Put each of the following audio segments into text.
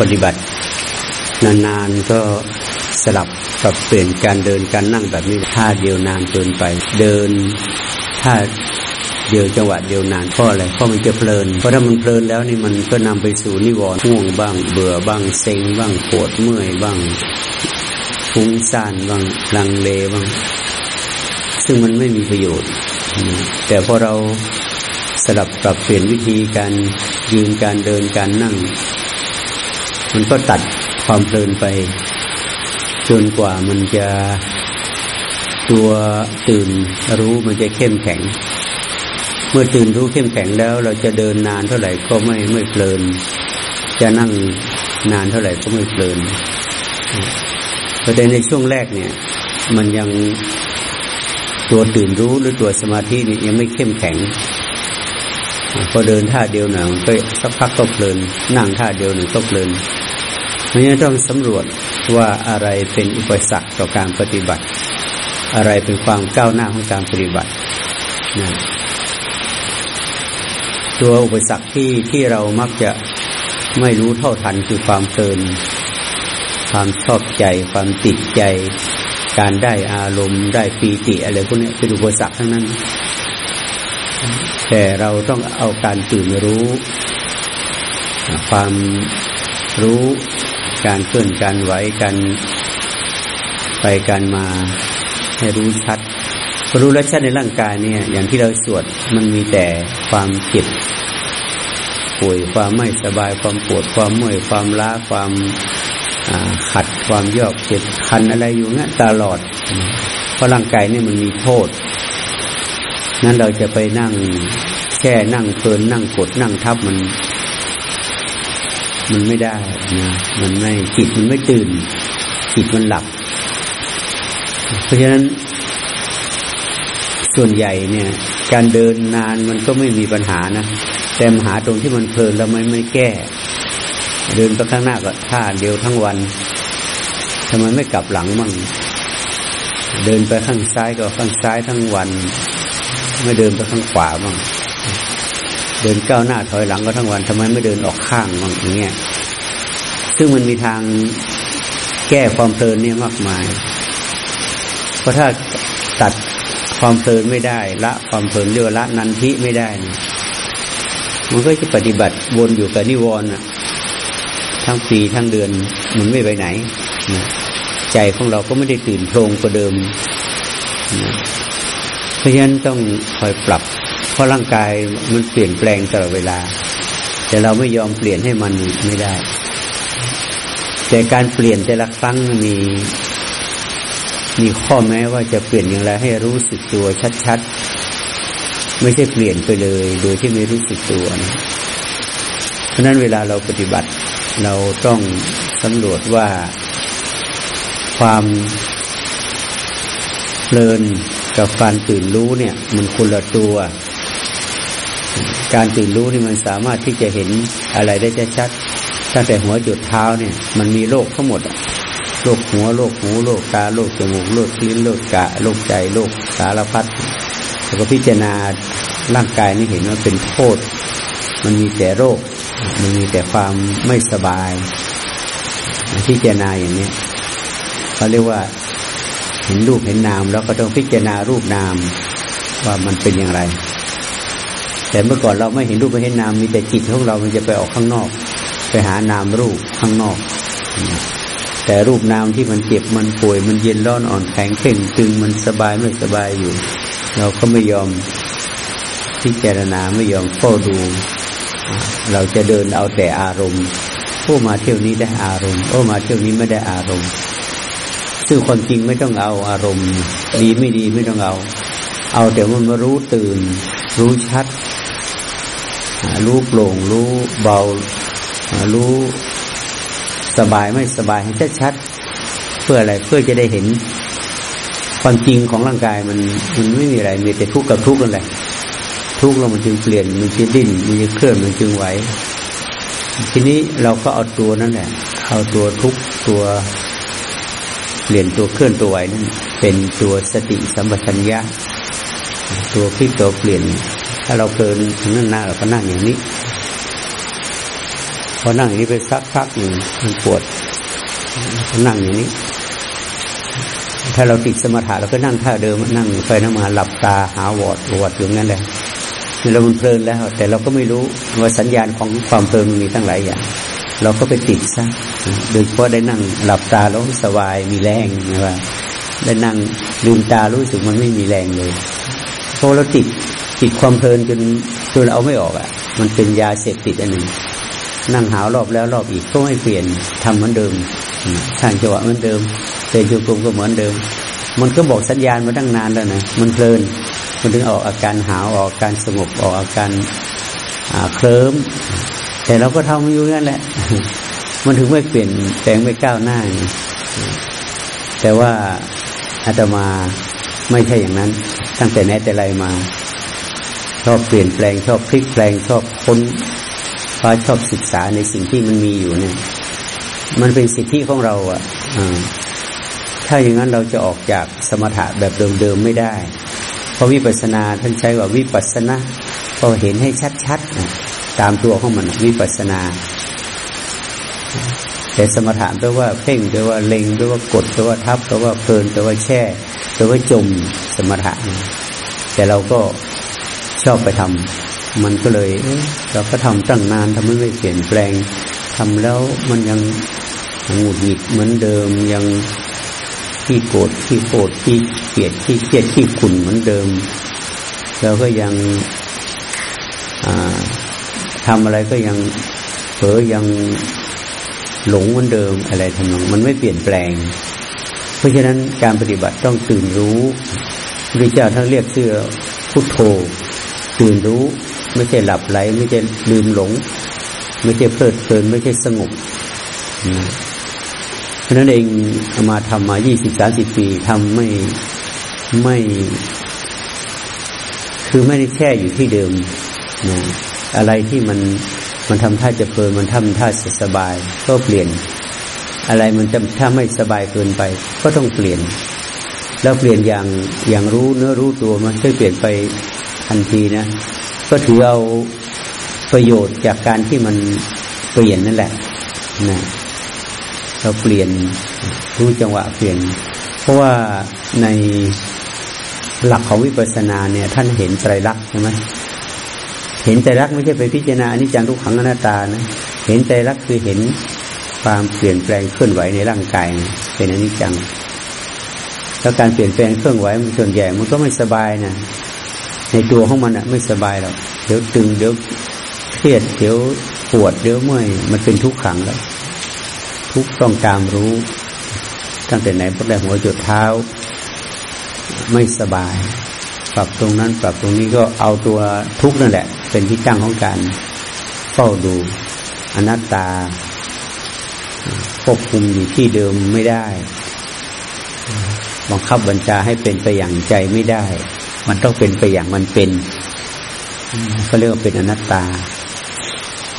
ปฏิบัติ นานๆก็สลับกับเปลี่ยนการเดินการนั่งแบบนี้ท่าเดียวนานเกินไป เดินท่าเดียวจังหวะเดียวนานเพราะอะไรเพราะมันจะเพลิน เพราะถ้ามันเพลินแล้วนี่มันก็นำไปสู่นิวรณ์ง่วงบ้าง เบื่อบ้างเซ็งบ้างปวดเมื่อยบ้างฟุ้งซ่านบ้างลังเลบ้าง ซึ่งมันไม่มีประโยชน์ แต่พอเราสลับปรับเปลี่ยนวิธีการยืนการเดินการนั่ง มันก็ตัดความเพลินไปจนกว่ามันจะตัวตื่นรู้มันจะเข้มแข็ง เมื่อตื่นรู้เข้มแข็งแล้วเราจะเดินนานเท่าไหร่ก็ไม่ไม่เพลิน จะนั่งนานเท่าไหร่ก็ไม่เพลินประเด็นในช่วงแรกเนี่ย มันยังตัวตื่นรู้หรือตัวสมาธินี่ยังไม่เข้มแข็งพอเดินท่าเดียวหนึ่งก็สักพักก็เพลิน นั่งท่าเดียวหนึ่งก็เพลิน ราะฉะนั้นต้องสำรวจว่าอะไรเป็นอุปสรรคต่อการปฏิบัติ อะไรเป็นความก้าวหน้าของการปฏิบัตินะตัวอุปสรรคที่ที่เรามักจะไม่รู้เท่าทันคือความเพลินความชอบใจ ความติดใจ การได้อารมณ์ได้ปีติอะไรพวกนี้เป็นอุปสรรคทั้งนั้น แต่เราต้องเอาการตื่นรู้ ความรู้ การเคลื่อนการไหวการไปการมาให้รู้ชัดรู้และชัดในร่างกายเนี่ย อย่างที่เราสวดมันมีแต่ความเจ็บป่วยความไม่สบายความปวดความเมื่อยความล้าความขัดความยอกเจ็บคันอะไรอยู่เงี้ยตลอด เพราะร่างกายนี่มันมีโทษ นั้นเราจะไปนั่งแช่นั่งเพลินนั่งกดนั่งทับมัน มันไม่ได้นะมันไม่จิตมันไม่ตื่น จิตมันหลับ เพราะฉะนั้น ส่วนใหญ่เนี่ย การเดินนานมันก็ไม่มีปัญหานะแต่ปัญหาตรงที่มันเพลินแล้วไม่ไม่แก้ เดินไปข้างหน้าก็ท่าเดียวทั้งวันทำไมไม่กลับหลังมั่งเดินไปข้างซ้ายก็ข้างซ้ายทั้งวัน ไม่เดินไปข้างขวาบ้าง เดินก้าวหน้าถอยหลังก็ทั้งวันทำไมไม่เดินออกข้างบ้างอย่างเงี้ยซึ่งมันมีทางแก้ความเพลินเนี่ยมากมาย เพราะถ้าตัดความเพลินไม่ได้ ละความเพลินเรียกละนันทิไม่ได้นี่มันก็จะปฏิบัติวนอยู่กับนิวรณ์ทั้งปีทั้งเดือนมันไม่ไปไหนนะใจของเราก็ไม่ได้ตื่นโพลงกว่าเดิมนะเพราะฉะนั้นต้องคอยปรับ เพราะร่างกายมันเปลี่ยนแปลงตลอดเวลา แต่เราไม่ยอมเปลี่ยนให้มันไม่ได้ แต่การเปลี่ยนแต่ละครั้งมีมีข้อแม้ว่าจะเปลี่ยนอย่างไรให้รู้สึกตัวชัดๆ ไม่ใช่เปลี่ยนไปเลย โดยที่ไม่รู้สึกตัวนะเพราะนั้นเวลาเราปฏิบัติ เราต้องสำรวจว่าความเพลินกับการตื่นรู้เนี่ย มันคนละตัว การตื่นรู้นี่มันสามารถที่จะเห็นอะไรได้ชัดตั้งแต่หัวจุดเท้าเนี่ย มันมีโรคทั้งหมดโรคหัวโรคหูโรคตาโรคจมูกโรคลิ้นโรคกะโรคใจโรคสารพัดแล้วก็พิจารณาร่างกายนี่เห็นว่าเป็นโทษ มันมีแต่โรค มันมีแต่ความไม่สบายพิจารณาอย่างนี้เขาเรียกว่าเห็นรูปเห็นนาม แล้วก็ต้องพิจารณารูปนามว่ามันเป็นอย่างไร แต่เมื่อก่อนเราไม่เห็นรูปไม่เห็นนามมีแต่จิตของเรามันจะไปออกข้างนอก ไปหานามรูปข้างนอก แต่รูปนามที่มันเจ็บมันป่วยมันเย็นร้อนอ่อนแข็งเข่งตึงมันสบายไม่สบายอยู่ เราก็ไม่ยอมพิจารณาไม่ยอมเฝ้าดู เราจะเดินเอาแต่อารมณ์ผู้มาเที่ยวนี้ได้อารมณ์โอ้มาเที่ยวนี้ไม่ได้อารมณ์ ซึ่งความจริงไม่ต้องเอาอารมณ์ ดีไม่ดีไม่ต้องเอา เอาแต่มันมารู้ตื่น รู้ชัด รู้โปร่ง รู้เบา รู้สบายไม่สบายให้ชัดชัดเพื่ออะไรเพื่อจะได้เห็นความจริงของร่างกายมันมันไม่มีอะไร มีแต่ทุกข์กับทุกข์กันแหละ ทุกข์แล้วมันจึงเปลี่ยนมันจึงดิ้นมันจึงเคลื่อนมันจึงไหวทีนี้เราก็เอาตัวนั่นแหละ เอาตัวทุกตัวเปลี่ยนตัวเคลื่อนตัวไหวนั่นเป็นตัวสติสัมปชัญญะตัวคลิกตัวเปลี่ยน ถ้าเราเพลินนั่งหน้าเราก็นั่งอย่างนี้พอนั่งอย่างนี้ไปสักพักหนึ่งมันปวดนั่งอย่างนี้ ถ้าเราติดสมถะเราก็นั่งท่าเดิมนั่งไปนั่งมาหลับตาหาวอดวอดอยู่งั้นแหละเรามันเพลินแล้ว แต่เราก็ไม่รู้ว่าสัญญาณของความเพลินมีตั้งหลายอย่าง เราก็ไปติดซะโดยเฉพาะได้นั่งหลับตาแล้วสบายมีแรงนะว่าได้นั่งลืมตารู้สึกมันไม่มีแรงเลยเพราะเราติด ติดความเพลินจนจนเอาไม่ออกอะ มันเป็นยาเสพติดอันหนึ่งนั่งหาวรอบแล้วรอบอีกก็ไม่เปลี่ยนทำเหมือนเดิมทางจังหวะเหมือนเดิมเดินโยกมก็เหมือนเดิม มันก็บอกสัญญาณมาตั้งนานแล้วนะมันเพลิน มันถึงออกอาการหาวออกอาการสงบออกอาการเคลิ้มแต่เราก็ทำอยู่นั่นแหละ มันถึงไม่เปลี่ยนแปลงไม่ก้าวหน้าแต่ว่าอาตมาไม่ใช่อย่างนั้น ตั้งแต่ไหนแต่ไรมา ชอบเปลี่ยนแปลงชอบพลิกแปลงชอบค้นพาชอบศึกษาในสิ่งที่มันมีอยู่เนี่ย มันเป็นสิทธิของเราอะถ้าอย่างนั้นเราจะออกจากสมถะแบบเดิมๆไม่ได้ เพราะวิปัสนาท่านใช้ว่าวิปัสนาพอเห็นให้ชัดๆตามตัวของมันวิปัสนา แต่สมถะแปลว่าเพ่งแปลว่าเล็งแปลว่ากดแปลว่าทับแปลว่าเพลินแปลว่าแช่แปลว่าจมสมถะแต่เราก็ ชอบไปทำมันก็เลยเราก็ทำตั้งนานทำไมไม่เปลี่ยนแปลงทำแล้วมันยังหงุดหงิดเหมือนเดิมยังที่โกรธที่โกรธที่เกลียดที่เครียดที่ขุ่นเหมือนเดิมแล้วก็ยังทำอะไรก็ยังเผลอยังหลงเหมือนเดิมอะไรทำนองมันไม่เปลี่ยนแปลง เพราะฉะนั้นการปฏิบัติต้องตื่นรู้พระเจ้าท่านเรียกชื่อพุทโธ ตื่นรู้ ไม่ใช่หลับไหล ไม่ใช่ลืมหลง ไม่ใช่เพลิดเพลิน ไม่ใช่สงบเพราะนั้นเองมาทำมายี่สิบสาสิบปีทำไม่ไม่ คือไม่ได้แค่อยู่ที่เดิมนะอะไรที่มันมันทำท่าจะเพลินมันทำท่าสบาย ก็เปลี่ยน อะไรมันจะถ้าไม่สบายเกินไป ก็ต้องเปลี่ยน แล้วเปลี่ยนอย่างอย่างรู้เนื้อรู้ตัวมันไม่เปลี่ยนไป ทันทีนะ ก็ถือเอาประโยชน์จากการที่มันเปลี่ยนนั่นแหละนะเราเปลี่ยนรู้จังหวะเปลี่ยน เพราะว่าในหลักของวิปัสสนาเนี่ย ท่านเห็นไตรลักษณ์ใช่ไหมเห็นไตรลักษณ์ไม่ใช่ไปพิจารณาอนิจจังทุกขังอนัตตานะเห็นไตรลักษณ์คือเห็นความเปลี่ยนแปลงเคลื่อนไหวในร่างกายเป็นอนิจจังแล้วการเปลี่ยนแปลงเคลื่อนไหวมันส่วนใหญ่มันก็ไม่สบายนะ ในตัวของมันอะไม่สบายหรอกเดี๋ยวตึงเดี๋ยวเครียดเดี๋ยวปวดเดี๋ยวเมื่อยมันเป็นทุกขังแล้ว ทุกต้องตามรู้ ตั้งแต่ไหนพวกแต่หัวจุดเท้า ไม่สบาย ปรับตรงนั้น ปรับตรงนี้ก็เอาตัวทุกนั่นแหละ เป็นที่ตั้งของการเฝ้าดู อนัตตาควบคุมอยู่ที่เดิมไม่ได้บังคับบัญชาให้เป็นไปอย่างใจไม่ได้ มันต้องเป็นไปอย่างมันเป็นเขาเรียกว่าเป็นอนัตตา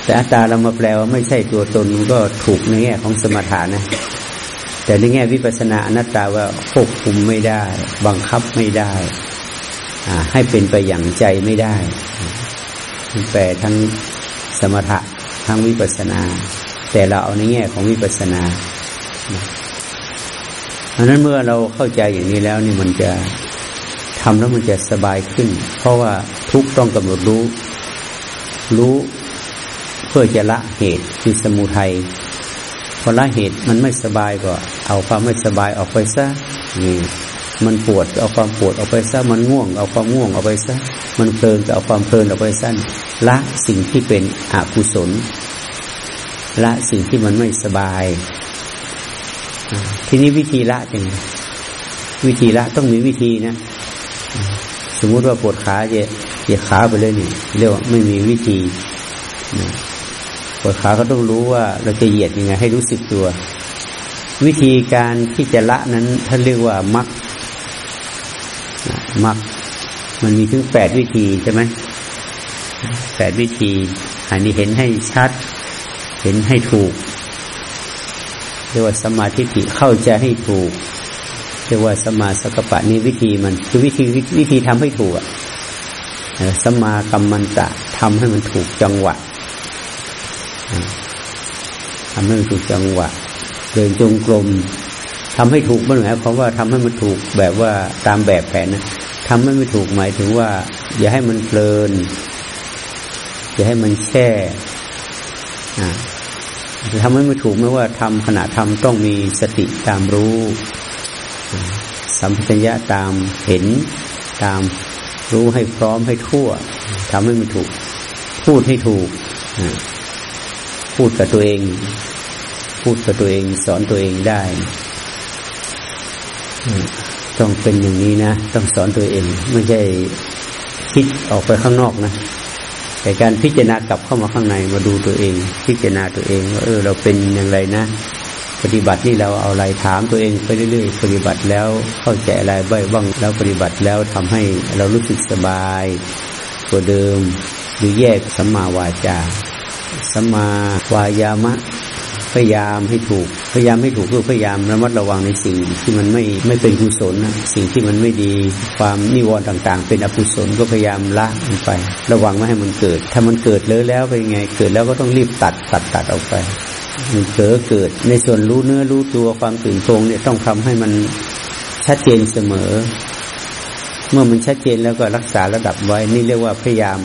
แต่อัตตาเรามาแปลว่าไม่ใช่ตัวตนมันก็ถูกในแง่ของสมถะนะ แต่ในแง่วิปัสสนาอนัตตาว่าควบคุมไม่ได้ บังคับไม่ได้ให้เป็นไปอย่างใจไม่ได้แปลทั้งสมถะทั้งวิปัสสนา แต่เราเอาในแง่ของวิปัสสนาเพราะนั้นเมื่อเราเข้าใจอย่างนี้แล้วนี่มันจะ ทำแล้วมันจะสบายขึ้น เพราะว่าทุกต้องกำหนดรู้ รู้เพื่อจะละเหตุคือสมุทัยพอละเหตุมันไม่สบายก็ เอาความไม่สบายออกไปซะนี่มันปวดเอาความปวดออกไปซะมันง่วง เอาความง่วงออกไปซะมันเพลินก็เอาความเพลินออกไปสั้นละสิ่งที่เป็นอกุศลละสิ่งที่มันไม่สบาย ทีนี้วิธีละจริงวิธีละต้องมีวิธีนะ สมมุติว่าปวดขาจะเหยียดขาไปเลยนี่เรียกว่าไม่มีวิธีปวดขาก็ต้องรู้ว่าเราจะเหยียดยังไงให้รู้สึกตัว วิธีการที่จะละนั้นท่านเรียกว่ามักมักมันมีถึงแปดวิธีใช่ไหมแปดวิธี อันนี้เห็นให้ชัด เห็นให้ถูก เรียกว่าสมาธิเข้าใจให้ถูก เรียกว่าสมาสกปะนี่วิธีมันคือวิธีวิธีทำให้ถูกอะสมากรรมันตะทำให้มันถูกจังหวะทำให้มันถูกจังหวะเดินจงกรมทำให้ถูกมันหมายความว่าทำให้มันถูกแบบว่าตามแบบแผนนะทำให้ไม่ถูกหมายถึงว่า อย่าให้มันเพลิน อย่าให้มันแช่อ่าทำให้ไม่ถูกไม่ว่าทำขณะทำต้องมีสติตามรู้ สัมผัสญะตามเห็นตามรู้ให้พร้อมให้ทั่วทำให้มันถูก พูดให้ถูก พูดกับตัวเอง พูดกับตัวเอง สอนตัวเองได้ต้องเป็นอย่างนี้นะ ต้องสอนตัวเอง ไม่ใช่คิดออกไปข้างนอกนะแต่การพิจารณากลับเข้ามาข้างในมาดูตัวเอง พิจารณาตัวเองว่าเออ เราเป็นอย่างไรนะ ฏิบัตินี่เราเอาอะไรถามตัวเองไปเรื่อยๆ ปฏิบัติแล้วเข้าใจอะไรบ้างแล้วปฏิบัติแล้วทำให้เรารู้สึกสบายกว่าเดิมหรือแยกสัมมาวาจาสัมมาวายามะ พยายามให้ถูก พยายามให้ถูกคือพยายามระมัดระวังในสิ่งที่มันไม่ไม่เป็นกุศลนะสิ่งที่มันไม่ดี ความนิวรณ์ต่าง ๆ เป็นอกุศลก็พยายามละมันไป ระวังไม่ให้มันเกิด ถ้ามันเกิดเลยแล้วเป็นไง เกิดแล้วก็ต้องรีบตัดตัดตัดออกไป มันเกิดเกิด ในส่วนรู้เนื้อรู้ตัวความตื่นตรงเนี่ยต้องทำให้มันชัดเจนเสมอ เมื่อมันชัดเจนแล้วก็รักษาระดับไว้ นี่เรียกว่าพยายาม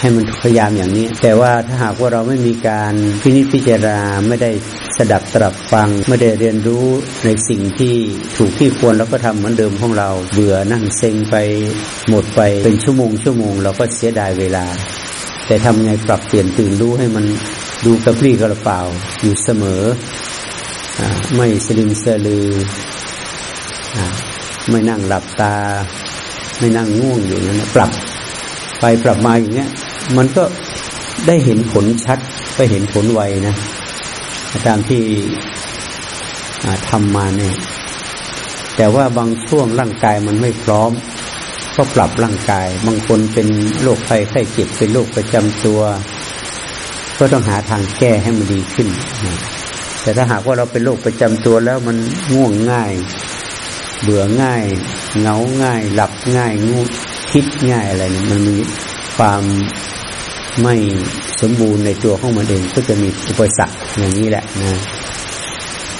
ให้มันพยายามอย่างนี้ แต่ว่าถ้าหากว่าเราไม่มีการพินิจพิจารณาไม่ได้สดับตรับฟัง ไม่ได้เรียนรู้ในสิ่งที่ถูกที่ควรแล้วก็ทำเหมือนเดิมของเรา เบื่อนั่งเซ็งไปหมดไปเป็นชั่วโมงชั่วโมง เราก็เสียดายเวลา แต่ทำไงปรับเปลี่ยนตื่นรู้ให้มัน ดูกระปรี้กระเป๋าอยู่เสมออไม่สลิมเสลือไม่นั่งหลับตา ไม่นั่งง่วงอยู่นั้นปรับไปปรับมาอย่างเงี้ย มันก็ได้เห็นผลชัดไปเห็นผลไวนะตามที่ทำมาเนี่ย แต่ว่าบางช่วงร่างกายมันไม่พร้อม ก็ปรับร่างกาย บางคนเป็นโรคไข้ไข้เจ็บเป็นโรคประจำตัว ก็ต้องหาทางแก้ให้มันดีขึ้น แต่ถ้าหากว่าเราเป็นโรคประจำตัวแล้วมันง่วงง่าย เบื่อง่ายเหงาง่าย หลับง่ายงูคิดง่ายอะไรเนี่ยมันมีความไม่สมบูรณ์ในตัวของมันเองก็จะมีอุปสรรคอย่างนี้แหละนะ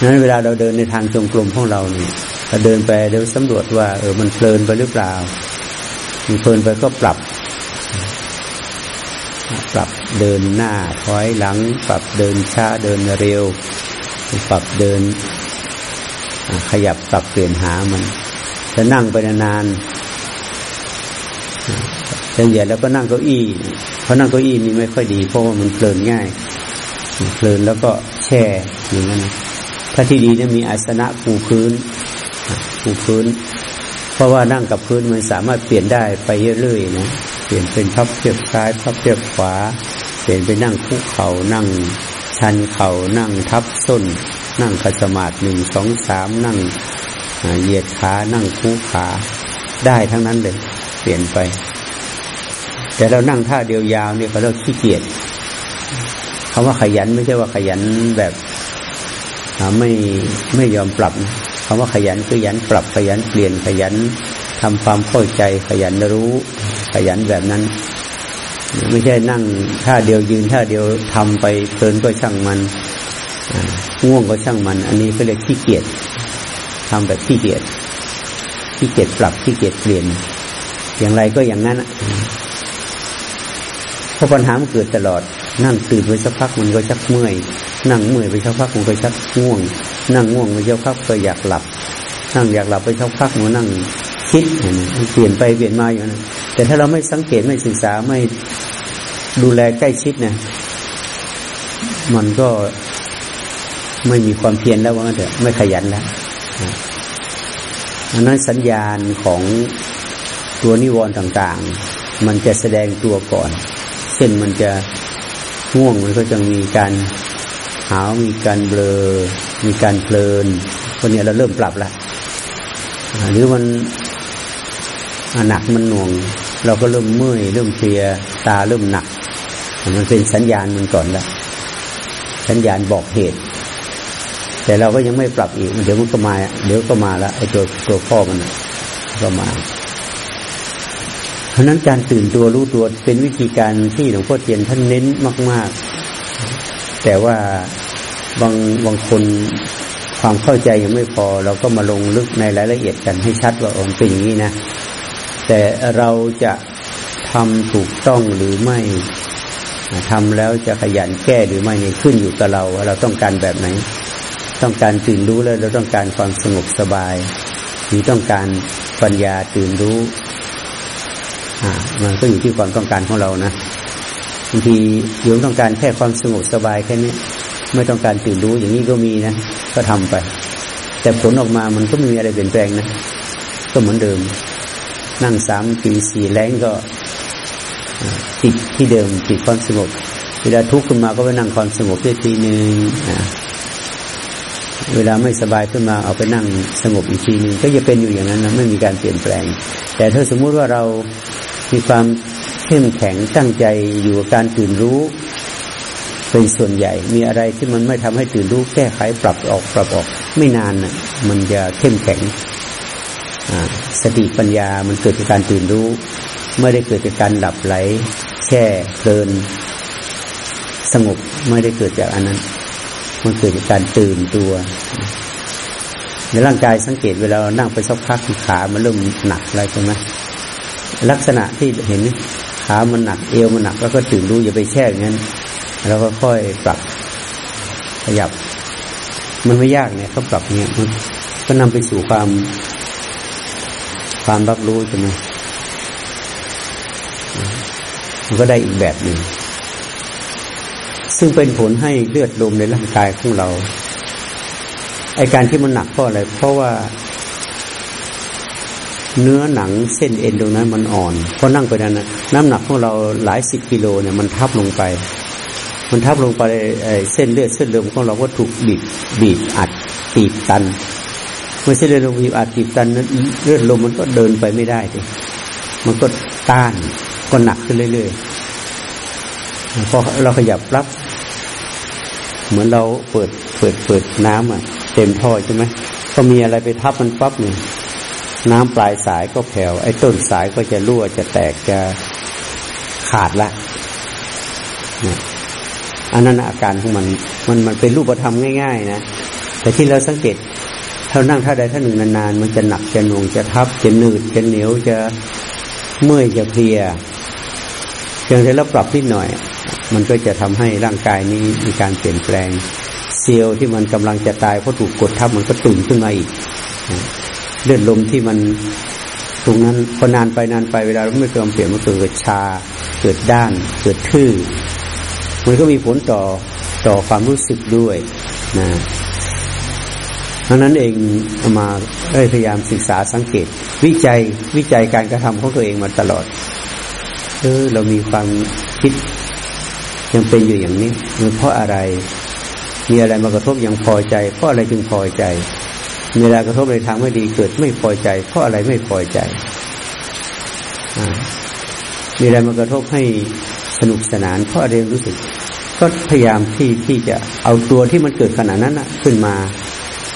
นั้นเวลาเราเดินในทางจงกรมของเราเนี่ยเราเดินไปเดินสำรวจว่า เออมันเพลินไปหรือเปล่า มันเพลินไปก็ปรับ ปรับเดินหน้าถอยหลัง ปรับเดินช้าเดินเร็ว ปรับเดิน ขยับปรับเปลี่ยนหามันจะนั่งไปนานส่วนใหญ่แล้วก็นั่งเก้าอี้เพราะนั่งเก้าอี้นี่ไม่ค่อยดี เพราะว่ามันเพลินง่ายเพลินแล้วก็แช่อย่างนั้นถ้าที่ดีเนี่ยมีอาสนะปูพื้นปูพื้น เพราะว่านั่งกับพื้นมันสามารถเปลี่ยนได้ไปเรื่อยๆนะ เปลี่ยนเป็นพับเพียบซ้ายพับเพียบขวา เปลี่ยนไปนั่งคุกเขา่านั่งชันเขา่านั่งทับส้น นั่งขัดสมาธิหนึ่งสองสามนั่งเหยียดขานั่งคู่ขาได้ทั้งนั้นเลย เปลี่ยนไป แต่เรานั่งท่าเดียวยาวเนี่ยเขาเรียกขี้เกียจคำว่าขยันไม่ใช่ว่าขยันแบบไม่ไม่ยอมปรับคำว่าขยันคือขยันปรับขยันเปลี่ยนขยันทำความเข้าใจขยันรู้ ขยันแบบนั้น ไม่ใช่นั่งท่าเดียวยืนท่าเดียวทำไปเพลินก็ช่างมันง่วงก็ช่างมัน อันนี้ก็เรียกขี้เกียจทำแบบขี้เกียจขี้เกียจปรับขี้เกียจเปลี่ยน อย่างไรก็อย่างนั้นเพราะปัญหามันเกิดตลอด นั่งตื่นไปสักพักมันก็ชักเมื่อย นั่งเมื่อยไปสักพักมันก็ชักง่วง นั่งง่วงไปสักพักก็อยากหลับ นั่งอยากหลับไปสักพักมันนั่ง คิดเปลี่ยนไปเปลี่ยนมาอยู่นั้นแต่ถ้าเราไม่สังเกตไม่ศึกษาไม่ดูแลใกล้ชิดเนี่ยมันก็ไม่มีความเพียรแล้วว่างั้นเถอะไม่ขยันแล้วอันนั้นสัญญาณของตัวนิวรณ์ต่าง ๆ มันจะแสดงตัวก่อน เช่นมันจะง่วงมันก็จะมีการหาวมีการเบลอ มีการเพลินคนนี้เราเริ่มปรับละหรือมัน หนักมันหน่วง เราก็เริ่มเมื่อยเริ่มเพลียตาเริ่มหนัก มันเป็นสัญญาณมันก่อนละสัญญาณบอกเหตุ แต่เราก็ยังไม่ปรับอีก เดี๋ยวมันก็มา เดี๋ยวก็มาละไอ้ตัวตัวพ่อมันก็มา เพราะนั้นการตื่นตัวรู้ตัวเป็นวิธีการที่หลวงพ่อเทียนท่านเน้นมาก ๆ แต่ว่าบางบางคนความเข้าใจยังไม่พอ เราก็มาลงลึกในรายละเอียดกันให้ชัดว่าองค์เป็นอย่างนี้นะ แต่เราจะทำถูกต้องหรือไม่ทำแล้วจะขยันแก้หรือไม่นี่ขึ้นอยู่กับเราว่าเราต้องการแบบไหน ต้องการตื่นรู้แล้วเราต้องการความสงบสบาย หรือต้องการปัญญาตื่นรู้มันก็อยู่ที่ความต้องการของเรานะบางทีโยมต้องการแค่ความสงบสบายแค่นี้ไม่ต้องการตื่นรู้อย่างนี้ก็มีนะก็ทำไป แต่ผลออกมามันก็ไม่มีอะไรเปลี่ยนแปลงนะก็เหมือนเดิม นั่งสามปีสี่แรงก็ติดที่เดิมติดความสงบเวลาทุกข์ขึ้นมาก็ไปนั่งความสงบได้ทีหนึ่งเวลาไม่สบายขึ้นมาเอาไปนั่งสงบอีกทีหนึ่งก็จะเป็นอยู่อย่างนั้นนะไม่มีการเปลี่ยนแปลง แต่ถ้าสมมุติว่าเรามีความเข้มแข็งตั้งใจอยู่กับการตื่นรู้ เป็นส่วนใหญ่ มีอะไรที่มันไม่ทำให้ตื่นรู้แก้ไขปรับออกปรับออก ไม่นานนะ่ะ มันจะเข้มแข็ง สติปัญญามันเกิดจากการตื่นรู้ ไม่ได้เกิดจากการหลับไหลแค่เพลิน สงบไม่ได้เกิดจากอันนั้น มันเกิดจากการตื่นตัว ในร่างกายสังเกตเวลานั่งไปสักพักขา มันเริ่มหนักอะไรใช่ไหมลักษณะที่เห็นขามันหนักเอวมันหนัก แล้วก็ตื่นรู้อย่าไปแช่อย่างนั้นแล้วก็ค่อยปรับขยับ มันไม่ยากเนี่ยเขาปรับเนี่ยมันก็นำไปสู่ความ ความรับรู้ใช่ไหมมันก็ได้อีกแบบหนึ่ง ซึ่งเป็นผลให้เลือดลมในร่างกายของเรา ไอการที่มันหนักเพราะอะไร เพราะว่า เนื้อหนังเส้นเอ็นตรงนั้นมันอ่อน เพราะนั่งไปนั้นนะน้ำหนักของเราหลายสิบกิโลเนี่ยมันทับลงไป มันทับลงไปเส้นเลือดเส้นลมของเราก็ถูกบีบบีบอัดตีบตัน เมื่อเส้นเลือดลมบีบอัดตีบตันนั้นเลือดลมมันก็เดินไปไม่ได้เลยมันก็ต้านก็หนักขึ้นเรื่อยๆพอเราขยับรับ เหมือนเราเปิดเปิดเปิดน้ำอะ เต็มท่อใช่ไหมก็มีอะไรไปทับมันปั๊บเนี่ยน้ำปลายสายก็แผ่วไอ้ต้นสายก็จะรั่วจะแตกจะขาดละนะอันนั้นอาการของมัน มันมันเป็นรูปธรรมง่าย ๆ นะแต่ที่เราสังเกต ถ้านั่งท่าใดท่าหนึ่งนานๆมันจะหนักจะหน่วงจะทับจะหนืดจะเหนียวจะเมื่อยจะเพลียเพียงแต่เราปรับนิดหน่อย มันก็จะทำให้ร่างกายนี้มีการเปลี่ยนแปลง เซลล์ที่มันกำลังจะตายเพราะถูกกดทับมันก็ตื่นขึ้นมาอีกเลือดลมที่มันตรงนั้นพอนานไปนานไปเวลาเราไม่ยอมเปลี่ยนมันเกิดชา เกิดด้าน เกิดทื่อมันก็มีผลต่อต่อความรู้สึกด้วยนะ ดังนั้นเองมาได้พยายามศึกษาสังเกต วิจัยวิจัยการกระทำของตัวเองมาตลอดเออเรามีความคิดยังเป็นอยู่อย่างนี้มันเพราะอะไร มีอะไรมากระทบยังพอใจ เพราะอะไรจึงพอใจมีอะไรกระทบในทางไม่ดีเกิดไม่พอใจ เพราะอะไรไม่พอใจมีอะไรมากระทบให้สนุกสนาน เพราะอะไรรู้สึก ก็พยายามที่ที่จะเอาตัวที่มันเกิดขณะนั้นนะขึ้นมา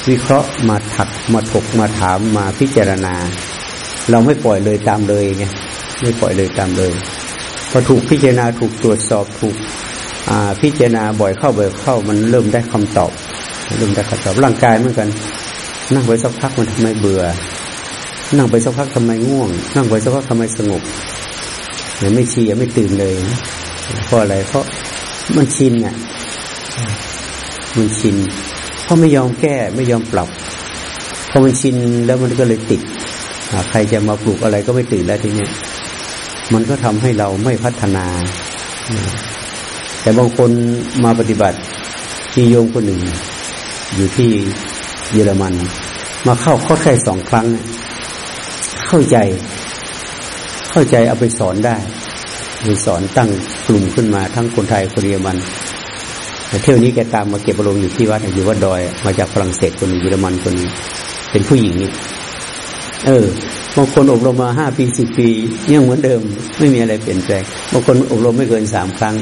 วิเคราะห์มาถักมาถกมาถามมาพิจารณา เราไม่ปล่อยเลยตามเลยไงไม่ปล่อยเลยตามเลยพอถูกพิจารณาถูกตรวจสอบถูกพิจารณาบ่อยเข้าบ่อยเข้า มันเริ่มได้คำตอบ เริ่มได้คำตอบร่างกายเหมือนกัน นั่งไปสักพักมันทำไมเบื่อ นั่งไปสักพักทำไมง่วง นั่งไปสักพักทำไมสงบเนี่ยไม่ชีไม่ตื่นเลยเพราะอะไรเพราะมันชินอะมันชิน เพราะไม่ยอมแก้ไม่ยอมปรับพอมันชินแล้วมันก็เลยติดใครจะมาปลูกอะไรก็ไม่ตื่นแล้วทีเนี้ยมันก็ทำให้เราไม่พัฒนา แต่บางคนมาปฏิบัติมีโยมคนหนึ่ง อยู่ที่เยอรมัน มาเข้าข้อแค่สองครั้ง เข้าใจ เข้าใจเอาไปสอนได้ไปสอนตั้งกลุ่มขึ้นมาทั้งคนไทยคนเยอรมัน เที่ยวนี้แกตามมาเก็บอารมณ์อยู่ที่วัดอยู่วัดดอย มาจากฝรั่งเศสคนหนึ่งเยอรมันคนนึงเป็นผู้หญิงนี่เออบางคนอบรมมาห้าปีสิบปียังเหมือนเดิม ไม่มีอะไรเปลี่ยนแปลงบางคนอบรมไม่เกินสามครั้ง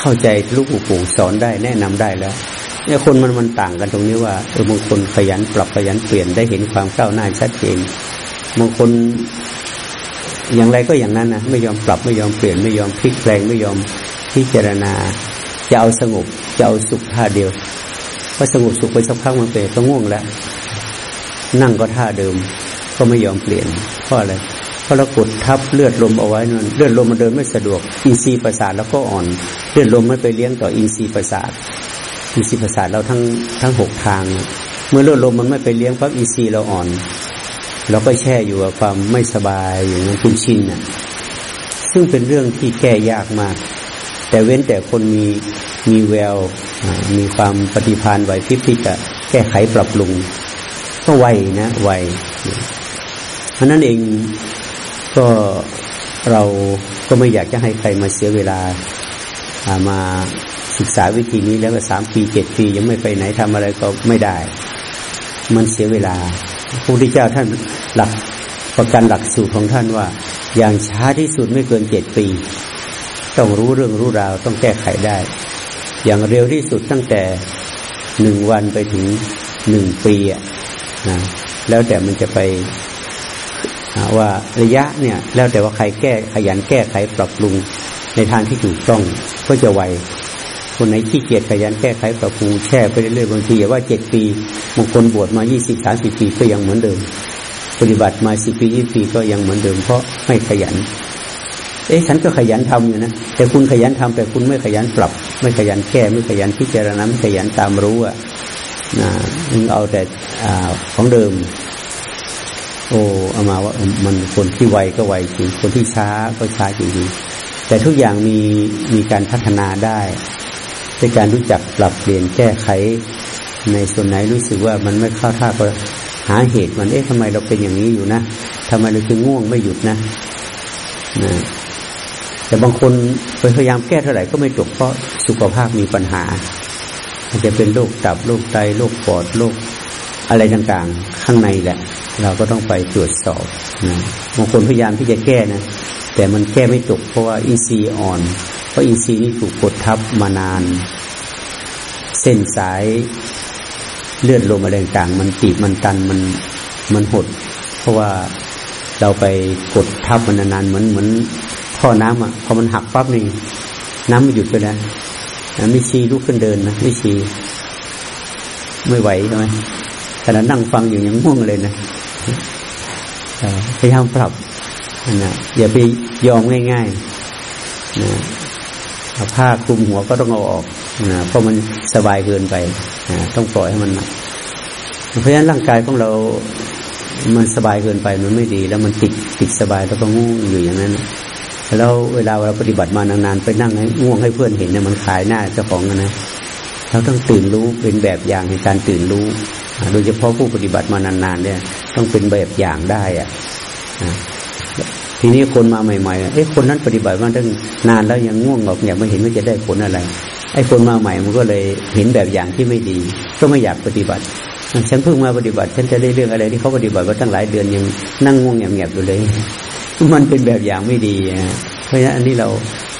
เข้าใจลูกปู่สอนได้แนะนำได้แล้วเนี่ยคนมันมันต่างกันตรงนี้ว่าเออบางคนขยันปรับขยันเปลี่ยนได้เห็นความก้าวหน้าชัดเจนบางคนอย่างไรก็อย่างนั้นนะไม่ยอมปรับไม่ยอมเปลี่ยนไม่ยอมพลิกแปลงไม่ยอมพิจารณา จะเอาสงบจะเอาสุขท่าเดียวพอสงบสุขไปสักพักมันเปก็ง่วงแล้ว นั่งก็ท่าเดิม ก็ไม่ยอมเปลี่ยนเพราะอะไรเพราะเรากดทับเลือดลมเอาไว้นั่นเลือดลมมันเดินไม่สะดวก อินทรีย์ประสาทแล้วก็อ่อน เลือดลมไม่ไปเลี้ยงต่ออินทรีย์ประสาทอินทรีย์ประสาทเราทั้งทั้งหกทาง เมื่อเลือดลมมันไม่ไปเลี้ยงปั๊บอินทรีย์เราอ่อน เราก็แช่อยู่กับความไม่สบายอย่างนั้นคุณชินน่ะซึ่งเป็นเรื่องที่แก้ยากมาก แต่เว้นแต่คนมีมีแวว มีความปฏิภาณไหวพริบที่จะแก้ไขปรับปรุง ก็ไวนะไวเพราะนั้นเองก็เราก็ไม่อยากจะให้ใครมาเสียเวลามาศึกษาวิธีนี้แล้วก็สามปีเจ็ดปี ยังไม่ไปไหนทำอะไรก็ไม่ได้ มันเสียเวลาพระพุทธเจ้าท่านหลักประกันหลักสูตรของท่านว่า อย่างช้าที่สุดไม่เกินเจ็ดปี ต้องรู้เรื่องรู้ราวต้องแก้ไขได้ อย่างเร็วที่สุดตั้งแต่หนึ่งวันไปถึงหนึ่งปีอะนะแล้วแต่มันจะไปว่าระยะเนี่ย แล้วแต่ว่าใครแก้ขยันแก้ไขปรับปรุงในทางที่ถูกต้องก็จะไวคนไหนขี้เกียจขยันแก้ไขปรับปรุงแช่ไปเรื่อยๆบางทีว่าเจ็ดปีบางคนบวชมายี่สิบสามสิบปีก็ยังเหมือนเดิม ปฏิบัติมาสิบปียี่ปีก็ยังเหมือนเดิมเพราะไม่ขยัน เอ๊ะฉันก็ขยันทำอยู่นะแต่คุณขยันทำแต่คุณไม่ขยันปรับ ไม่ขยันแก้ไม่ขยันพิจารณาไม่ขยันตามรู้อะนะมึงเอาแต่อของเดิม โอ้เอามาว่ามันคนที่ไวก็ไวจริงคนที่ช้าก็ช้าจริงๆแต่ทุกอย่างมีมีการพัฒนาได้ด้วยการรู้จักปรับเปลี่ยนแก้ไข ในส่วนไหนรู้สึกว่ามันไม่เข้าท่าก็หาเหตุมันเอ๊ะทำไมเราเป็นอย่างนี้อยู่นะทำไมเราจึงง่วงไม่หยุดนะนะ แต่บางคนพยายามแก้เท่าไหร่ก็ไม่จบเพราะสุขภาพมีปัญหาอาจจะเป็นโรคตับโรคไตโรคปอดโรคอะไรต่างๆ ข้างในแหละ เราก็ต้องไปตรวจสอบนะบางคนพยายามที่จะแก้นะแต่มันแก้ไม่จบเพราะว่าอินทรีย์อ่อน เพราะอินทรีย์นี่ถูกกดทับมานาน เส้นสายเลือดลมอะไรต่างๆ มันตีบมันตันมันมันหด เพราะว่าเราไปกดทับมันนานๆเหมือนเหมือน ท่อน้ำอะพอมันหักปั๊บนี่น้ำมันหยุดไปแล้วไม่ชีลุกขึ้นเดินนะไม่ชีไม่ไหวใช่ไหมขณะนั่งฟังอยู่ยังง่วงเลยนะพยายามปรับนะอย่าไปยอมง่ายๆนะผ้าคลุมหัวก็ต้องเอาออกนะเพราะมันสบายเกินไปนะต้องปล่อยให้มันเพราะฉะนั้นร่างกายของเรามันสบายเกินไปมันไม่ดี แล้วมันติดติดสบายแล้วก็ง่วงอยู่อย่างนั้น แล้วเวลาเราปฏิบัติมานานๆไปนั่งให้ง่วงให้เพื่อนเห็นเนี่ยมันขายหน้าเจ้าของนะเราต้องตื่นรู้เป็นแบบอย่างในการตื่นรู้ โดยเฉพาะผู้ปฏิบัติมานานๆเนี่ย ต้องเป็นแบบอย่างได้อะทีนี้คนมาใหม่ๆเอ๊ะคนนั้นปฏิบัติมาตั้งนานแล้วยังง่วงหรอกอยากไม่เห็นว่าจะได้ผลอะไร ไอ้คนมาใหม่มันก็เลยเห็นแบบอย่างที่ไม่ดี ก็ไม่อยากปฏิบัติ ฉันเพิ่งมาปฏิบัติ ฉันจะได้เรื่องอะไรที่เขาปฏิบัติมาตั้งหลายเดือนยังนั่งง่วงแงบๆอยู่เลย มันเป็นแบบอย่างไม่ดีเพราะฉะนั้นอันนี้เรา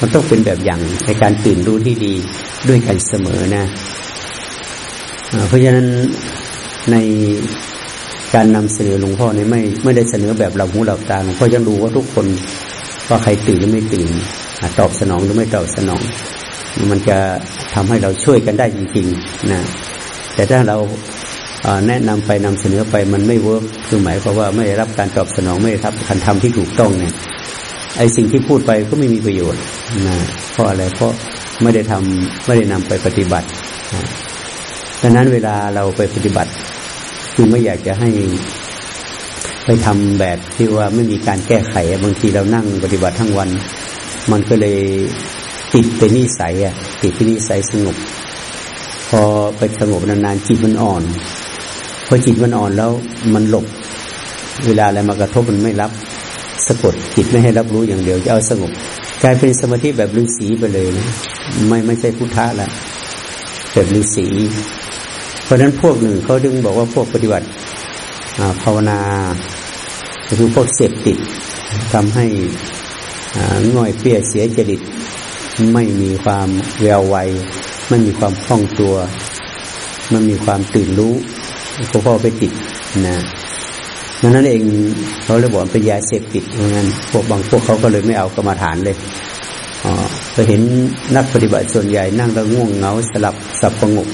มันต้องเป็นแบบอย่างในการตื่นรู้ที่ดีด้วยกันเสมอนะเพราะฉะนั้นในการนำเสนอหลวงพ่อเนี่ยไม่ไม่ได้เสนอแบบเราหูเราตาหลวงพ่อยังดูว่าทุกคนว่าใครตื่นหรือไม่ตื่นตอบสนองหรือไม่ตอบสนอง มันจะทำให้เราช่วยกันได้จริงๆนะแต่ถ้าเรา แนะนำไปนำเสนอไปมันไม่เวิร์กคือหมายความว่าไม่ได้รับการตอบสนองไม่ได้รับการทำที่ถูกต้องเนี่ยไอสิ่งที่พูดไปก็ไม่มีประโยชน์นะเพราะอะไรเพราะไม่ได้ทำไม่ได้นำไปปฏิบัติดังนั้นเวลาเราไปปฏิบัติคือไม่อยากจะให้ไปทำแบบที่ว่าไม่มีการแก้ไขบางทีเรานั่งปฏิบัติทั้งวัน มันก็เลยติดเป็นนิสัยอะติดเป็นนิสัยสงบพอไปสงบนานๆจิตมันอ่อน พอจิตมันอ่อนแล้วมันหลบ เวลาอะไรมากระทบมันไม่รับสะกดจิตไม่ให้รับรู้อย่างเดียวจะเอาสงบกลายเป็นสมาธิแบบฤาษีไปเลยนะไม่ไม่ใช่พุทธะละแบบฤาษีเพราะนั้นพวกหนึ่งเขาดึงบอกว่าพวกปฏิบัติภาวนาคือพวกเสพติดทำให้ง่อยเปี้ยเสียจริตไม่มีความแววไวไม่มีความคล่องตัวมันมีความตื่นรู้ ก็พ่อไปติดนะดังนั้นเองเขาเลยบอกเป็นยาเสพติดเหมือนกันพวกบางพวกเขาก็เลยไม่เอากรรมาฐานเลยอ๋อเห็นนักปฏิบัติส่วนใหญ่นั่งแล้วง่วงเหงาสลับสับประงก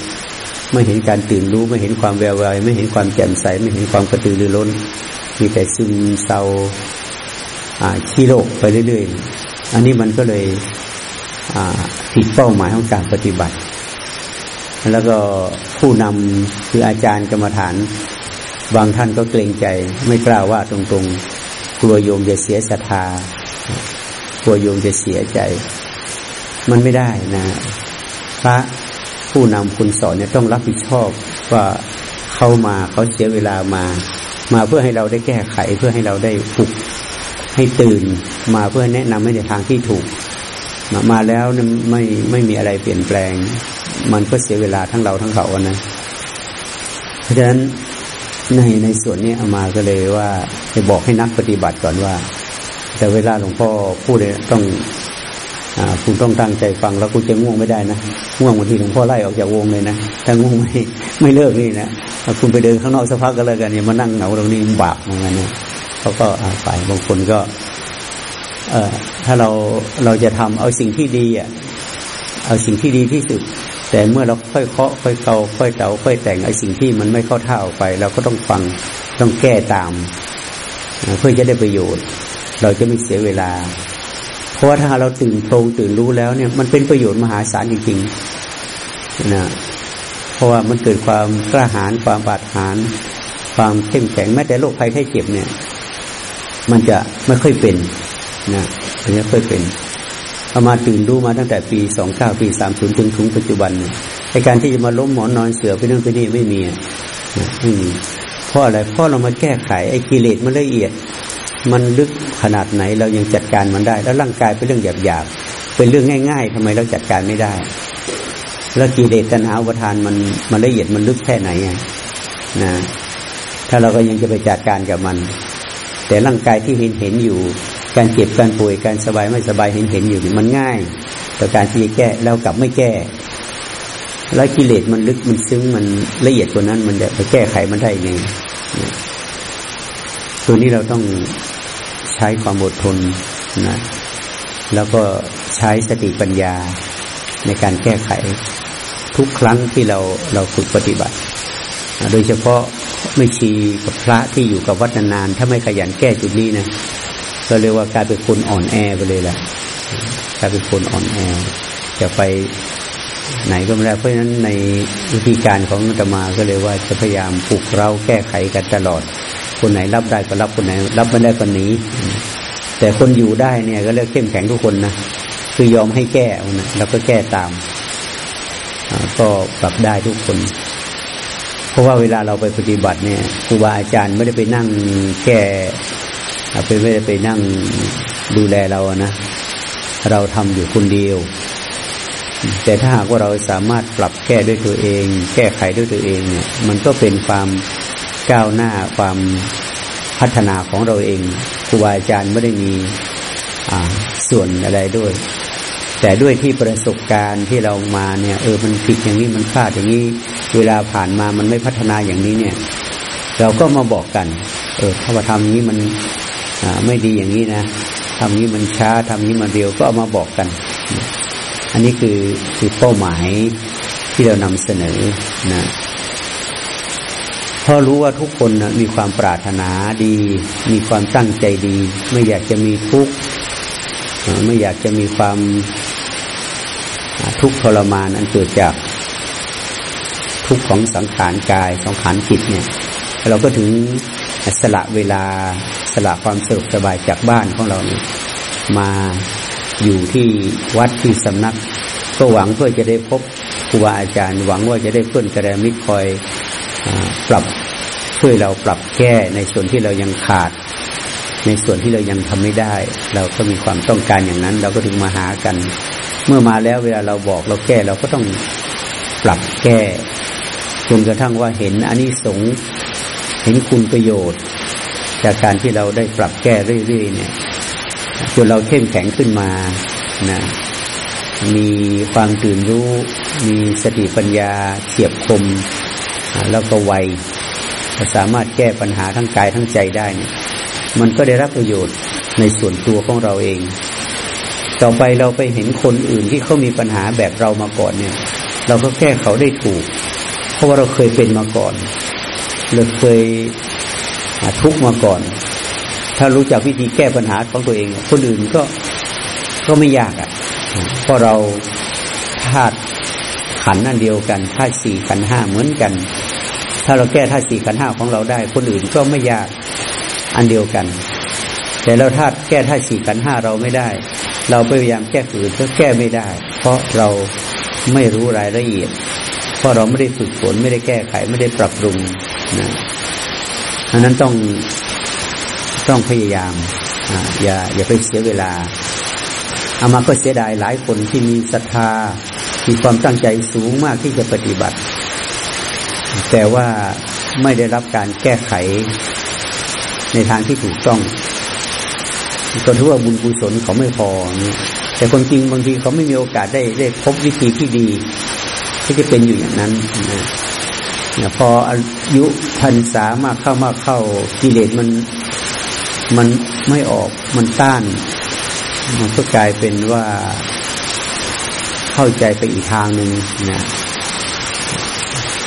ไม่เห็นการตื่นรู้ไม่เห็นความแวววายไม่เห็นความแจ่มใสไม่เห็นความกระตือรือร้น มีแต่ซึมเศร้าขี้โรคไปเรื่อยๆ อันนี้มันก็เลยผิดเป้าหมายของการปฏิบัติ แล้วก็ผู้นำคืออาจารย์กรรมฐาน บางท่านก็เกรงใจ ไม่กล้าว่าตรงๆ กลัวโยมจะเสียศรัทธากลัวโยมจะเสียใจ มันไม่ได้นะ พระผู้นำคุณสอนเนี่ยต้องรับผิดชอบว่าเข้ามาเขาเสียเวลามา มาเพื่อให้เราได้แก้ไขเพื่อให้เราได้ปลุกให้ตื่นมาเพื่อแนะนำให้ในทางที่ถูก มามาแล้วไม่ไม่มีอะไรเปลี่ยนแปลง มันก็เสียเวลาทั้งเราทั้งเขานะ เพราะฉะนั้นในในส่วนนี้เอามาก็เลยว่าจะบอกให้นักปฏิบัติก่อนว่า แต่เวลาหลวงพ่อพูดเนี่ยต้องคุณต้องตั้งใจฟังแล้วคุณจะง่วงไม่ได้นะง่วงบางทีหลวงพ่อไล่ออกจากวงเลยนะถ้าง่วงไม่ไม่เลิกนี่นะคุณไปเดินข้างนอกสักพักก็เลยกันอย่ามานั่งเหงาตรงนี้บาปเหมือนกันเนี่ยเขาก็ไปบางคนก็ เออถ้าเราเราจะทำเอาสิ่งที่ดีอะเอาสิ่งที่ดีที่สุด แต่เมื่อเราค่อยเคาะค่อยเกาค่อยเตาค่อยแต่งไอ้สิ่งที่มันไม่เข้าท่าออกไป เราก็ต้องฟังต้องแก้ตาม เพื่อจะได้ประโยชน์ เราจะไม่เสียเวลา เพราะว่าถ้าเราตื่นโพรงตื่นรู้แล้วเนี่ย มันเป็นประโยชน์มหาศาลจริงๆนะเพราะว่ามันเกิดความกล้าหาญความบาดหาญความเข้มแข็งแม้แต่โรคภัยไข้เจ็บเนี่ย มันจะไม่ค่อยเป็นนะมันจะค่อยเป็น เอามาตื่นรู้มาตั้งแต่ปีสองเก้าปีสามศูนย์ถึงถึงปัจจุบันเนี่ยในการที่จะมาล้มหมอนนอนเสือไปนั่นไปนี่ไม่มีไม่มีเพราะอะไรเพราะเรามาแก้ไขไอ้กิเลสมันละเอียด มันลึกขนาดไหนเรายังจัดการมันได้ แล้วร่างกายเป็นเรื่องหยาบๆเป็นเรื่องง่าย ๆทำไมเราจัดการไม่ได้ แล้วกิเลสตัณหาอุปทานมันมันละเอียดมันลึกแค่ไหนนะถ้าเราก็ยังจะไปจัดการกับมัน แต่ร่างกายที่เห็นเห็นอยู่ การเจ็บการป่วยการสบายไม่สบายเห็นเห็นอยู่มันง่ายต่อการที่จะแก้เรากลับไม่แก้ แล้วกิเลสมันลึกมันซึ้งมันละเอียดกว่านั้นมันจะไปแก้ไขมันได้ไงตัวนี้เราต้องใช้ความอดทนนะแล้วก็ใช้สติปัญญาในการแก้ไขทุกครั้งที่เราเราฝึกปฏิบัติ โดยเฉพาะไม่ชีกับพระที่อยู่กับวัดนานๆถ้าไม่ขยันแก้จุดนี้นะ ก็เรียกว่ากลายเป็นคนอ่อนแอไปเลยแหละกลายเป็นคนอ่อนแอ จะไปไหนก็ไม่ได้ เพราะฉะนั้นในวิธีการของธรรมาก็เลยว่าจะพยายามปลุกเราแก้ไขกันตลอด คนไหนรับได้ก็รับคนไหน รับไม่ได้ก็หนีแต่คนอยู่ได้เนี่ยก็เรียกเข้มแข็งทุกคนนะคือยอมให้แก้นะแล้วก็แก้ตามก็ปรับได้ทุกคน เพราะว่าเวลาเราไปปฏิบัติเนี่ยครูบาอาจารย์ไม่ได้ไปนั่งแก้ ไปไม่ได้ไปนั่งดูแลเรานะ เราทำอยู่คนเดียว แต่ถ้าหากว่าเราสามารถปรับแก้ด้วยตัวเอง แก้ไขด้วยตัวเองเนี่ย มันก็เป็นความก้าวหน้าความพัฒนาของเราเองครูบาอาจารย์ไม่ได้มีส่วนอะไรด้วย แต่ด้วยที่ประสบการณ์ที่เรามาเนี่ย เออมันผิดอย่างนี้มันพลาดอย่างนี้ เวลาผ่านมามันไม่พัฒนาอย่างนี้เนี่ย เราก็มาบอกกัน เออถ้าว่าทำอย่างนี้มัน ไม่ดีอย่างนี้นะทำนี้มันช้าทำนี้มันเร็วก็เอามาบอกกัน อันนี้คือคือเป้าหมายที่เรานำเสนอนะเพราะรู้ว่าทุกคนนะมีความปรารถนาดี มีความตั้งใจดี ไม่อยากจะมีทุกข์ไม่อยากจะมีความทุกข์ทรมานอันเกิดจากทุกข์ของสังขารกายสังขารจิตเนี่ย เราก็ถึงสละเวลา สละความสะดวกสบายจากบ้านของเราเนี่ยมาอยู่ที่วัดที่สำนัก ก็หวังเพื่อจะได้พบครูบาอาจารย์ หวังว่าจะได้เพื่อนกระดมิตรคอยปรับช่วยเราปรับแก้ในส่วนที่เรายังขาด ในส่วนที่เรายังทำไม่ได้ เราก็มีความต้องการอย่างนั้น เราก็ถึงมาหากัน เมื่อมาแล้วเวลาเราบอกเราแก้เราก็ต้องปรับแก้จนกระทั่งว่าเห็นอันนี้สงเห็นคุณประโยชน์ จากการที่เราได้ปรับแก้เรื่อยๆเนี่ยจนเราเข้มแข็งขึ้นมานะมีความตื่นรู้ มีสติปัญญาเฉียบคม แล้วก็ไวสามารถแก้ปัญหาทั้งกายทั้งใจได้เนี่ยมันก็ได้รับประโยชน์ในส่วนตัวของเราเอง ต่อไปเราไปเห็นคนอื่นที่เขามีปัญหาแบบเรามาก่อนเนี่ย เราก็แก้เขาได้ถูก เพราะว่าเราเคยเป็นมาก่อนเราเคย ทุกมาก่อน ถ้ารู้จักวิธีแก้ปัญหาของตัวเอง คนอื่นก็ก็ไม่ยากอะเพราะเราธาตุขันนั่นเดียวกันธาตุสี่ขันห้าเหมือนกัน ถ้าเราแก้ธาตุสี่ขันห้าของเราได้ คนอื่นก็ไม่ยากอันเดียวกัน แต่เราธาตุแก้ธาตุสี่ขันห้าเราไม่ได้ เราพยายามแก้อื่นก็แก้ไม่ได้ เพราะเราไม่รู้รายละเอียด เพราะเราไม่ได้ฝึกฝนไม่ได้แก้ไขไม่ได้ปรับปรุงนะ อันนั้นต้องต้องพยายามอย่าอย่าไปเสียเวลาอามาก็เสียดายหลายคนที่มีศรัทธา มีความตั้งใจสูงมากที่จะปฏิบัติ แต่ว่าไม่ได้รับการแก้ไขในทางที่ถูกต้องก็ถือว่าบุญกุศลเขาไม่พอเนี่ยแต่คนจริงบางทีเขาไม่มีโอกาสได้ได้พบวิธีที่ดี ที่จะเป็นอยู่อย่างนั้นนะ นี่ยพออายุพันสามากเข้ามากเข้ากิเลสมันมันไม่ออกมันต้าน มันก็กลายเป็นว่าเข้าใจไปอีกทางหนึ่งนะ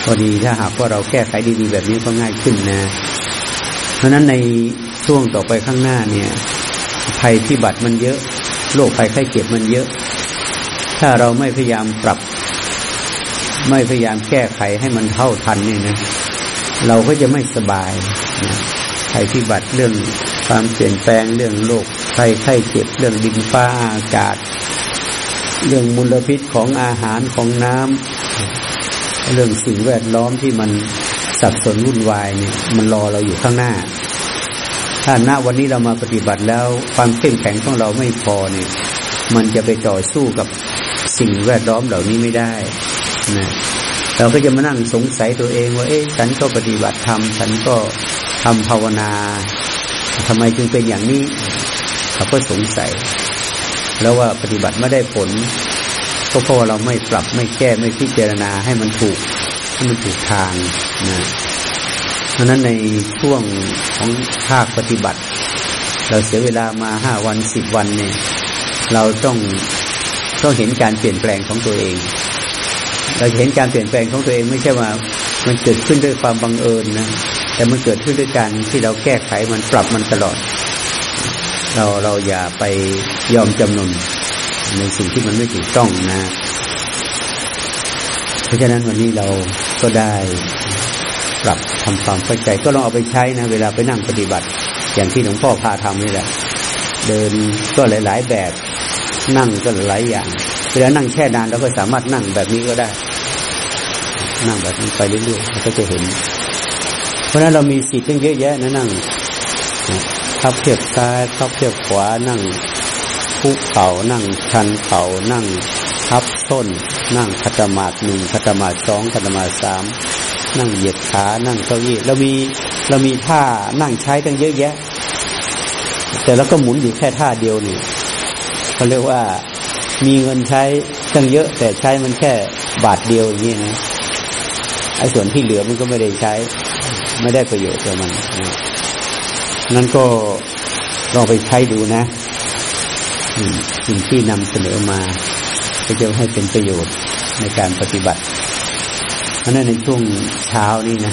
พอดีถ้าหากว่าเราแก้ไขดีๆแบบนี้ก็ง่ายขึ้นนะ เพราะนั้นในช่วงต่อไปข้างหน้าเนี่ย ภัยพิบัติมันเยอะ โรคภัยไข้เจ็บมันเยอะ ถ้าเราไม่พยายามปรับ ไม่พยายามแก้ไขให้มันเท่าทันนี่นะเราก็จะไม่สบายนะภัยพิบัติเรื่องความเปลี่ยนแปลงเรื่องโรคภัยไข้เจ็บเรื่องดินฟ้าอากาศ เรื่องมลพิษของอาหารของน้ำเรื่องสิ่งแวดล้อมที่มันสับสนวุ่นวายเนี่ยมันรอเราอยู่ข้างหน้า ถ้าณวันนี้เรามาปฏิบัติแล้วความเข้มแข็งของเราไม่พอเนี่ย มันจะไปต่อสู้กับสิ่งแวดล้อมเหล่านี้ไม่ได้ นะเราก็จะมานั่งสงสัยตัวเองว่า เอ๊ะฉันก็ปฏิบัติธรรมฉันก็ทำภาวนาทำไมจึงเป็นอย่างนี้เขาก็สงสัย แล้วว่าปฏิบัติไม่ได้ผลก็เพราะว่าเราไม่ปรับไม่แก้ไม่พิจารณาให้มันถูกให้มันถูกทางนะเพราะนั้นในช่วงของภาคปฏิบัติ เราเสียเวลามาห้าวันสิบวันเนี่ย เราต้องต้องเห็นการเปลี่ยนแปลงของตัวเอง เราเห็นการเปลี่ยนแปลงของตัวเองไม่ใช่ว่า มันเกิดขึ้นด้วยความบังเอิญนะแต่มันเกิดขึ้นด้วยการที่เราแก้ไขมันปรับมันตลอด เราเราอย่าไปยอมจำนนในสิ่งที่มันไม่ถูกต้องนะ เพราะฉะนั้นวันนี้เราก็ได้ปรับทำความเข้าใจ ก็ลองเอาไปใช้นะ เวลาไปนั่งปฏิบัติ อย่างที่หลวงพ่อพาทำนี่แหละ เดินก็หลาย ๆ แบบนั่งก็หลายอย่าง เวลานั่งแค่นานเราก็สามารถนั่งแบบนี้ก็ได้ นั่งแบบนี้ไปเรื่อยๆเราก็จะเห็น เพราะนั้นเรามีสิทธิ์ตั้งเยอะแยะนะนั่งทับเทียบซ้ายทับเทียบขวานั่งคุกเข่านั่งชันเข่านั่งทับต้น นั่งคัตมาดหนึ่งคัตมาดสองคัตมาดสามนั่งเหยียดขา นั่งเก้าอี้เรามีเรามีท่านั่งใช้ตั้งเยอะแยะ แต่เราก็หมุนอยู่แค่ท่าเดียวนี่เขาเรียกว่ามีเงินใช้ตั้งเยอะ แต่ใช้มันแค่บาทเดียวอย่างนี้นะ ไอ้ส่วนที่เหลือมันก็ไม่ได้ใช้ ไม่ได้ประโยชน์กับมันนั่นก็ลองไปใช้ดูนะสิ่งที่นำเสนอมาก็จะให้เป็นประโยชน์ในการปฏิบัติ เพราะนั้นในช่วงเช้านี่นะ